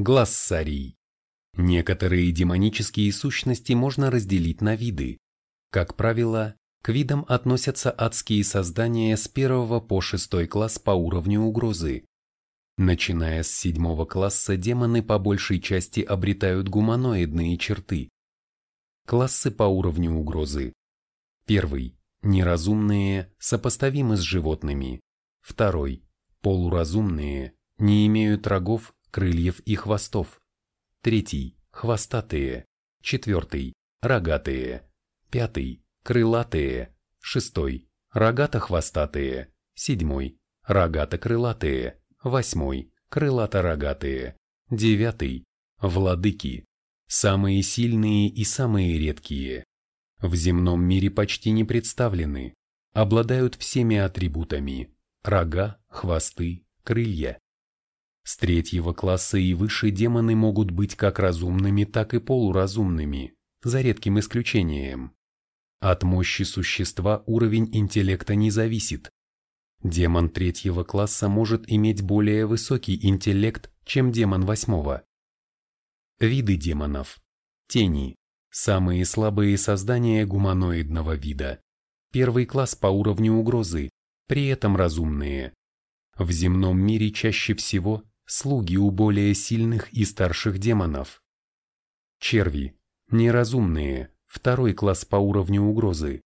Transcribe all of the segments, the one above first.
Глассарий. Некоторые демонические сущности можно разделить на виды. Как правило, к видам относятся адские создания с первого по шестой класс по уровню угрозы. Начиная с седьмого класса демоны по большей части обретают гуманоидные черты. Классы по уровню угрозы. Первый – неразумные, сопоставимы с животными. Второй – полуразумные, не имеют рогов, крыльев и хвостов. Третий – хвостатые. Четвертый – рогатые. Пятый – крылатые. Шестой – рогато-хвостатые. Седьмой – рогато-крылатые. Восьмой – крылато-рогатые. Девятый – владыки. Самые сильные и самые редкие. В земном мире почти не представлены. Обладают всеми атрибутами – рога, хвосты, крылья. С третьего класса и выше демоны могут быть как разумными, так и полуразумными, за редким исключением. От мощи существа уровень интеллекта не зависит. Демон третьего класса может иметь более высокий интеллект, чем демон восьмого. Виды демонов. Тени. Самые слабые создания гуманоидного вида. Первый класс по уровню угрозы, при этом разумные. В земном мире чаще всего слуги у более сильных и старших демонов. Черви. Неразумные, второй класс по уровню угрозы.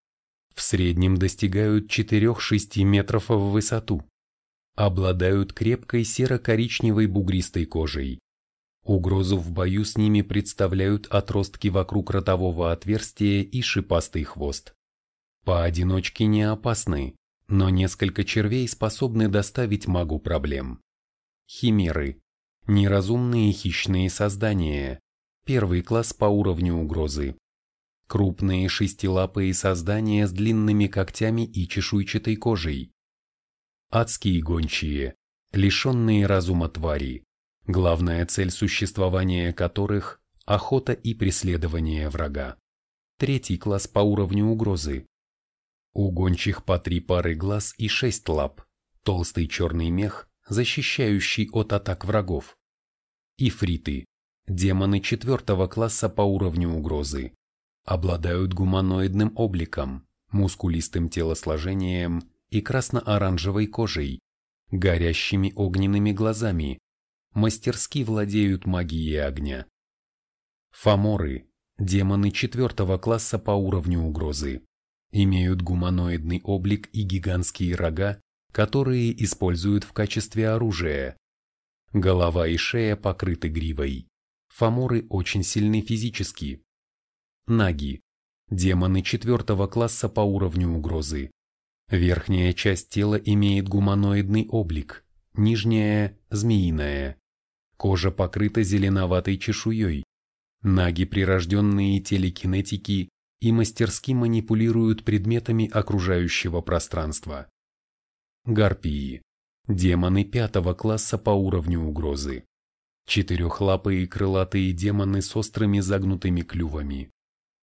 В среднем достигают 4-6 метров в высоту. Обладают крепкой серо-коричневой бугристой кожей. Угрозу в бою с ними представляют отростки вокруг ротового отверстия и шипастый хвост. Поодиночке не опасны, но несколько червей способны доставить магу проблем. Химеры. Неразумные хищные создания. Первый класс по уровню угрозы. Крупные шестилапые создания с длинными когтями и чешуйчатой кожей. Адские гончие. Лишенные разума твари главная цель существования которых – охота и преследование врага. Третий класс по уровню угрозы. У гончих по три пары глаз и шесть лап, толстый черный мех, защищающий от атак врагов. Ифриты – демоны четвертого класса по уровню угрозы. Обладают гуманоидным обликом, мускулистым телосложением и красно-оранжевой кожей, горящими огненными глазами, мастерски владеют магией огня. Фаморы – демоны четвертого класса по уровню угрозы. Имеют гуманоидный облик и гигантские рога, которые используют в качестве оружия. Голова и шея покрыты гривой. Фаморы очень сильны физически. Наги – демоны четвертого класса по уровню угрозы. Верхняя часть тела имеет гуманоидный облик, нижняя – змеиная. Кожа покрыта зеленоватой чешуей. Наги прирожденные телекинетики и мастерски манипулируют предметами окружающего пространства. Гарпии. Демоны пятого класса по уровню угрозы. Четырехлапые крылатые демоны с острыми загнутыми клювами.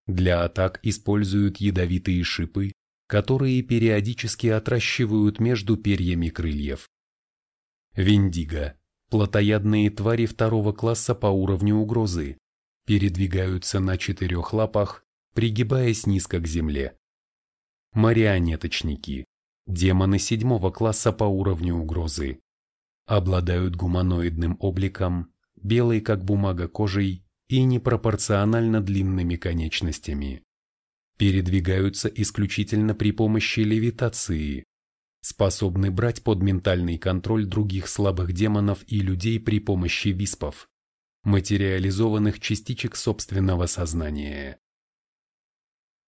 Для атак используют ядовитые шипы, которые периодически отращивают между перьями крыльев. Виндиго Плотоядные твари второго класса по уровню угрозы передвигаются на четырех лапах, пригибаясь низко к земле. Марионеточники – демоны седьмого класса по уровню угрозы. Обладают гуманоидным обликом, белой как бумага кожей и непропорционально длинными конечностями. Передвигаются исключительно при помощи левитации, способны брать под ментальный контроль других слабых демонов и людей при помощи виспов, материализованных частичек собственного сознания.